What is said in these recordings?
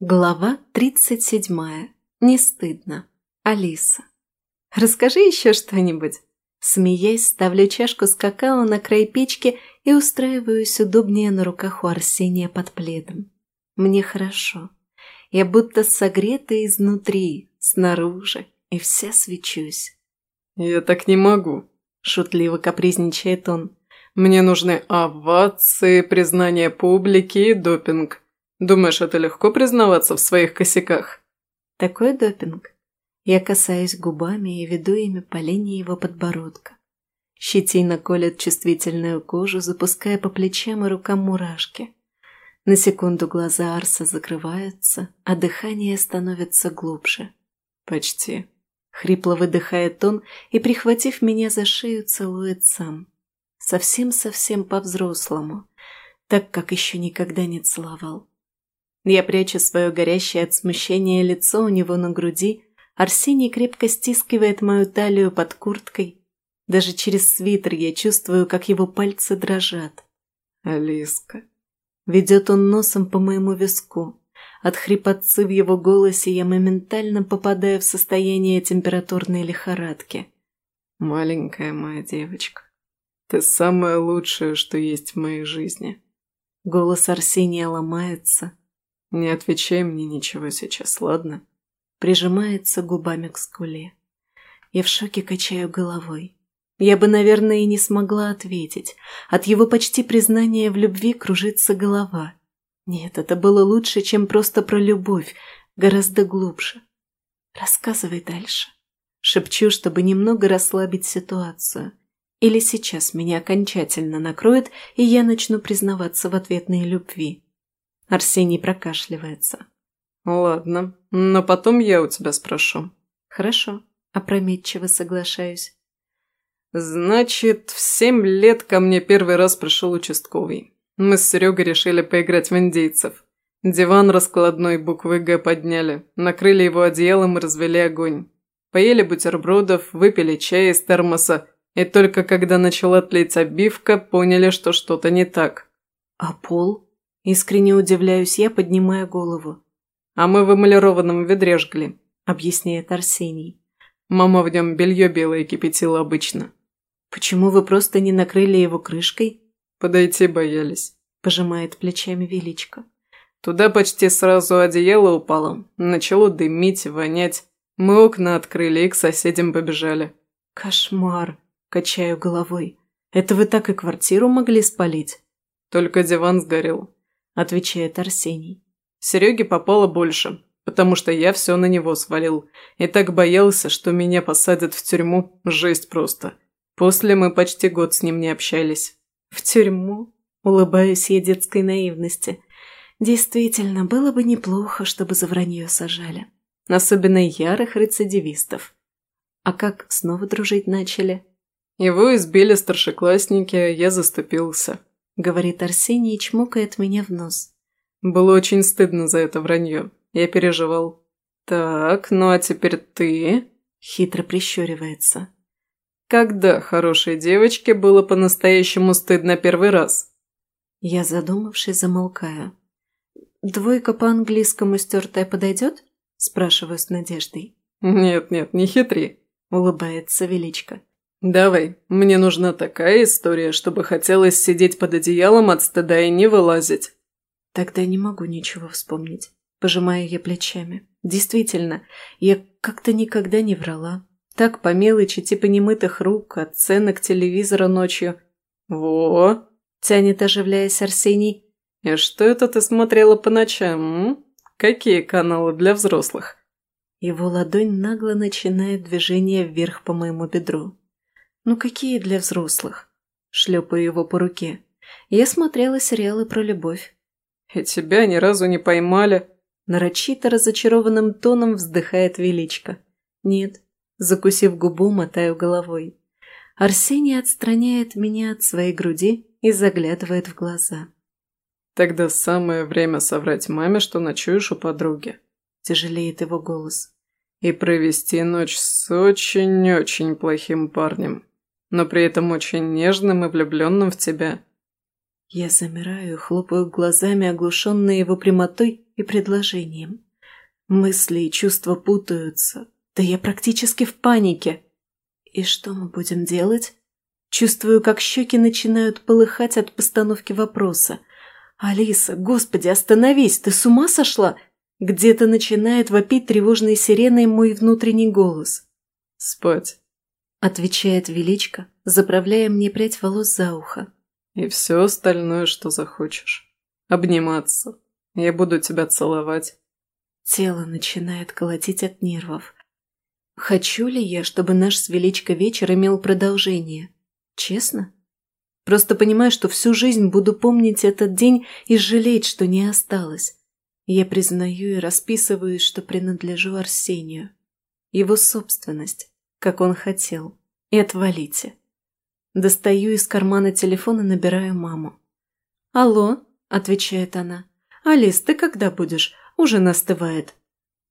Глава 37. Не стыдно. Алиса. Расскажи еще что-нибудь. Смеясь, ставлю чашку с какао на край печки и устраиваюсь удобнее на руках у Арсения под пледом. Мне хорошо. Я будто согрета изнутри, снаружи, и вся свечусь. «Я так не могу», – шутливо капризничает он. «Мне нужны овации, признание публики и допинг. Думаешь, это легко признаваться в своих косяках?» Такой допинг. Я касаюсь губами и веду ими по линии его подбородка. Щетина колет чувствительную кожу, запуская по плечам и рукам мурашки. На секунду глаза Арса закрываются, а дыхание становится глубже. «Почти», — хрипло выдыхает он и, прихватив меня за шею, целует сам. Совсем-совсем по-взрослому, так, как еще никогда не целовал. Я прячу свое горящее от смущения лицо у него на груди, Арсений крепко стискивает мою талию под курткой. Даже через свитер я чувствую, как его пальцы дрожат. «Алиска». Ведет он носом по моему виску. От хрипотцы в его голосе я моментально попадаю в состояние температурной лихорадки. «Маленькая моя девочка, ты самое лучшее, что есть в моей жизни». Голос Арсения ломается, «Не отвечай мне ничего сейчас, ладно?» Прижимается губами к скуле. Я в шоке качаю головой. Я бы, наверное, и не смогла ответить. От его почти признания в любви кружится голова. Нет, это было лучше, чем просто про любовь, гораздо глубже. Рассказывай дальше. Шепчу, чтобы немного расслабить ситуацию. Или сейчас меня окончательно накроет, и я начну признаваться в ответной любви. Арсений прокашливается. «Ладно, но потом я у тебя спрошу». «Хорошо», – опрометчиво соглашаюсь. «Значит, в семь лет ко мне первый раз пришел участковый. Мы с Серегой решили поиграть в индейцев. Диван раскладной буквы «Г» подняли, накрыли его одеялом и развели огонь. Поели бутербродов, выпили чай из термоса, и только когда начала тлеть обивка, поняли, что что-то не так. «А пол?» Искренне удивляюсь я, поднимая голову. «А мы в эмалированном ведре жгли», — объясняет Арсений. «Мама в нем белье белое кипятила обычно». «Почему вы просто не накрыли его крышкой?» «Подойти боялись», — пожимает плечами Величко. «Туда почти сразу одеяло упало. Начало дымить, вонять. Мы окна открыли и к соседям побежали». «Кошмар!» – качаю головой. «Это вы так и квартиру могли спалить?» «Только диван сгорел. – отвечает Арсений. Сереге попало больше, потому что я все на него свалил. И так боялся, что меня посадят в тюрьму. Жесть просто. После мы почти год с ним не общались. В тюрьму? Улыбаюсь я детской наивности. Действительно, было бы неплохо, чтобы за вранье сажали. Особенно ярых рецидивистов. А как снова дружить начали? Его избили старшеклассники, а я заступился. – говорит Арсений и чмокает меня в нос. «Было очень стыдно за это вранье. Я переживал». «Так, ну а теперь ты?» – хитро прищуривается. «Когда хорошей девочке было по-настоящему стыдно первый раз?» Я, задумавшись, замолкаю. «Двойка по английскому стертая подойдет?» – спрашиваю с надеждой. «Нет-нет, не хитри», – улыбается Величко. «Давай, мне нужна такая история, чтобы хотелось сидеть под одеялом от стыда и не вылазить». Тогда не могу ничего вспомнить. Пожимаю я плечами. Действительно, я как-то никогда не врала. Так по мелочи, типа немытых рук, от к телевизору ночью. «Во!» – тянет, оживляясь Арсений. «И что это ты смотрела по ночам, м? Какие каналы для взрослых?» Его ладонь нагло начинает движение вверх по моему бедру. Ну какие для взрослых? Шлепаю его по руке. Я смотрела сериалы про любовь. И тебя ни разу не поймали. Нарочито разочарованным тоном вздыхает Величко. Нет, закусив губу, мотаю головой. Арсений отстраняет меня от своей груди и заглядывает в глаза. «Тогда самое время соврать маме, что ночуешь у подруги», – тяжелеет его голос. «И провести ночь с очень-очень плохим парнем» но при этом очень нежным и влюбленным в тебя. Я замираю, хлопаю глазами, оглушенные его прямотой и предложением. Мысли и чувства путаются. Да я практически в панике. И что мы будем делать? Чувствую, как щеки начинают полыхать от постановки вопроса. «Алиса, господи, остановись! Ты с ума сошла?» Где-то начинает вопить тревожной сиреной мой внутренний голос. «Спать», — отвечает Величко, заправляя мне прядь волос за ухо. «И все остальное, что захочешь. Обниматься. Я буду тебя целовать». Тело начинает колотить от нервов. Хочу ли я, чтобы наш с Величко вечер имел продолжение? Честно? Просто понимаю, что всю жизнь буду помнить этот день и жалеть, что не осталось. Я признаю и расписываюсь, что принадлежу Арсению. Его собственность, как он хотел. И отвалите. Достаю из кармана телефон и набираю маму. «Алло», – отвечает она. «Алис, ты когда будешь? Ужин остывает».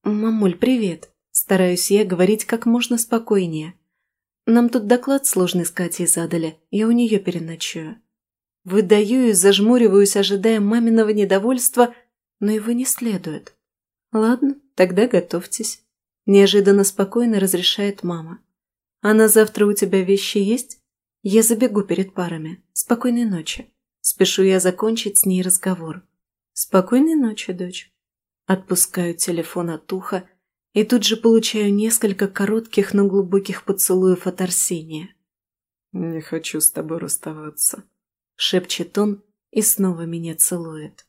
«Мамуль, привет». Стараюсь я говорить как можно спокойнее. Нам тут доклад сложный с Катей задали, я у нее переночую. Выдаю и зажмуриваюсь, ожидая маминого недовольства, но его не следует. Ладно, тогда готовьтесь. Неожиданно спокойно разрешает мама. А на завтра у тебя вещи есть? Я забегу перед парами. Спокойной ночи. Спешу я закончить с ней разговор. Спокойной ночи, дочь. Отпускаю телефон от уха и тут же получаю несколько коротких, но глубоких поцелуев от Арсения. «Не хочу с тобой расставаться», — шепчет он и снова меня целует.